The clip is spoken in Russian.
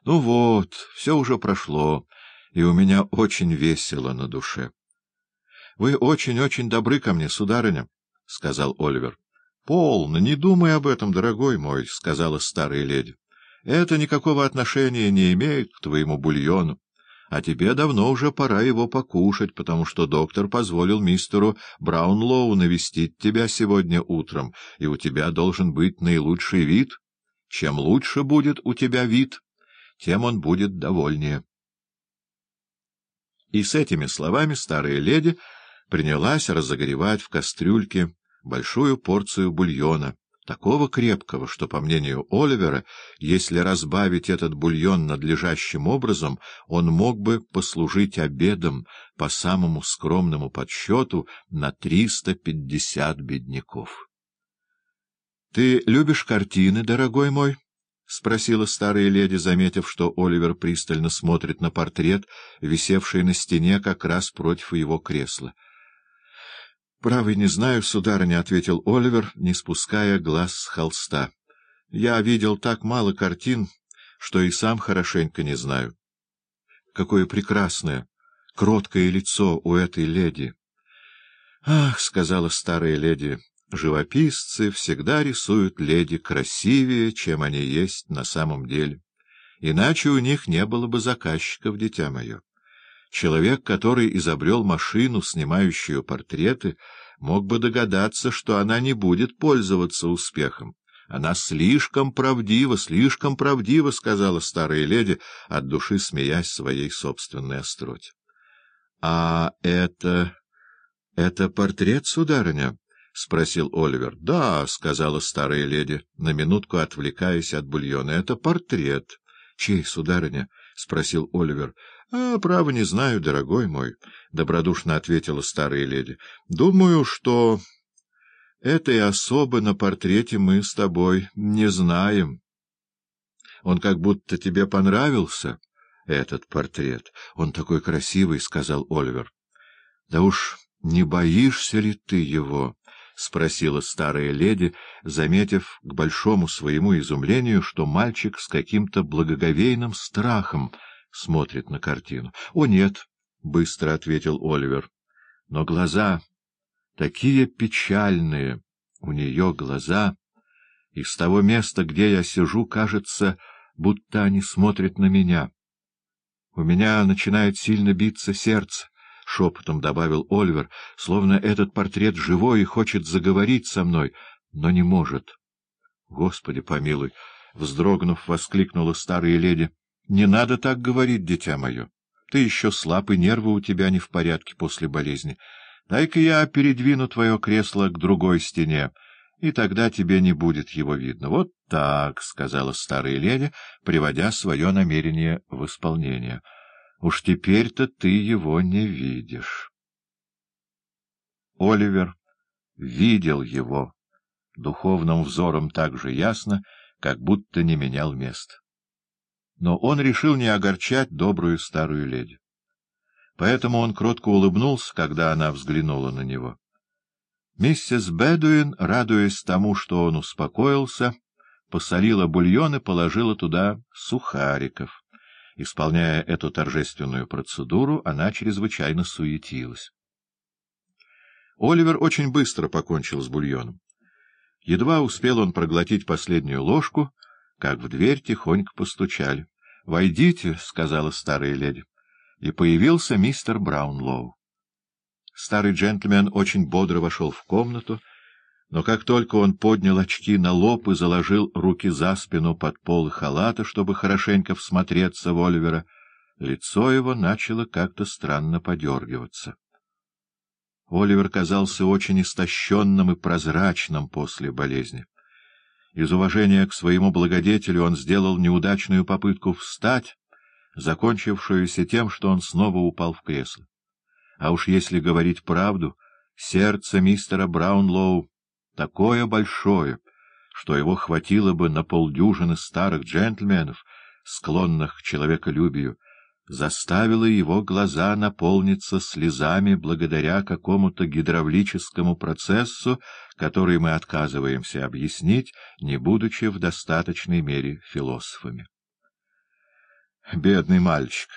— Ну вот, все уже прошло, и у меня очень весело на душе. — Вы очень-очень добры ко мне, сударыня, — сказал Оливер. — Полно, не думай об этом, дорогой мой, — сказала старая леди. — Это никакого отношения не имеет к твоему бульону. А тебе давно уже пора его покушать, потому что доктор позволил мистеру Браунлоу навестить тебя сегодня утром, и у тебя должен быть наилучший вид. Чем лучше будет у тебя вид, тем он будет довольнее. И с этими словами старая леди принялась разогревать в кастрюльке большую порцию бульона, такого крепкого, что, по мнению Оливера, если разбавить этот бульон надлежащим образом, он мог бы послужить обедом по самому скромному подсчету на триста пятьдесят бедняков. — Ты любишь картины, дорогой мой? — спросила старая леди, заметив, что Оливер пристально смотрит на портрет, висевший на стене как раз против его кресла. —— Правый не знаю, сударыня, — ответил Оливер, не спуская глаз с холста. — Я видел так мало картин, что и сам хорошенько не знаю. Какое прекрасное, кроткое лицо у этой леди! — Ах, — сказала старая леди, — живописцы всегда рисуют леди красивее, чем они есть на самом деле. Иначе у них не было бы заказчиков, дитя мое. Человек, который изобрел машину, снимающую портреты, мог бы догадаться, что она не будет пользоваться успехом. Она слишком правдива, слишком правдива, — сказала старая леди, от души смеясь своей собственной остроте. — А это... это портрет, сударыня? — спросил Оливер. — Да, — сказала старая леди, на минутку отвлекаясь от бульона. — Это портрет. — Чей, сударыня? — спросил Оливер. — А, право, не знаю, дорогой мой, — добродушно ответила старая леди. — Думаю, что этой особы на портрете мы с тобой не знаем. Он как будто тебе понравился, этот портрет. Он такой красивый, — сказал Оливер. — Да уж не боишься ли ты его? — спросила старая леди, заметив к большому своему изумлению, что мальчик с каким-то благоговейным страхом — смотрит на картину. — О, нет, — быстро ответил Оливер. — Но глаза такие печальные, у нее глаза, и с того места, где я сижу, кажется, будто они смотрят на меня. У меня начинает сильно биться сердце, — шепотом добавил Оливер, словно этот портрет живой и хочет заговорить со мной, но не может. — Господи помилуй! — вздрогнув, воскликнула старая леди. Не надо так говорить, дитя мое. Ты еще слаб, и нервы у тебя не в порядке после болезни. Дай-ка я передвину твое кресло к другой стене, и тогда тебе не будет его видно. Вот так, — сказала старая леди, приводя свое намерение в исполнение. Уж теперь-то ты его не видишь. Оливер видел его духовным взором так же ясно, как будто не менял мест но он решил не огорчать добрую старую леди. Поэтому он кротко улыбнулся, когда она взглянула на него. Миссис Бедуин, радуясь тому, что он успокоился, посолила бульон и положила туда сухариков. Исполняя эту торжественную процедуру, она чрезвычайно суетилась. Оливер очень быстро покончил с бульоном. Едва успел он проглотить последнюю ложку, как в дверь тихонько постучали. — Войдите, — сказала старая леди. И появился мистер Браунлоу. Старый джентльмен очень бодро вошел в комнату, но как только он поднял очки на лоб и заложил руки за спину под полы халата, чтобы хорошенько всмотреться в Оливера, лицо его начало как-то странно подергиваться. Оливер казался очень истощенным и прозрачным после болезни. Из уважения к своему благодетелю он сделал неудачную попытку встать, закончившуюся тем, что он снова упал в кресло. А уж если говорить правду, сердце мистера Браунлоу такое большое, что его хватило бы на полдюжины старых джентльменов, склонных к человеколюбию, заставило его глаза наполниться слезами благодаря какому-то гидравлическому процессу, который мы отказываемся объяснить, не будучи в достаточной мере философами. Бедный мальчик.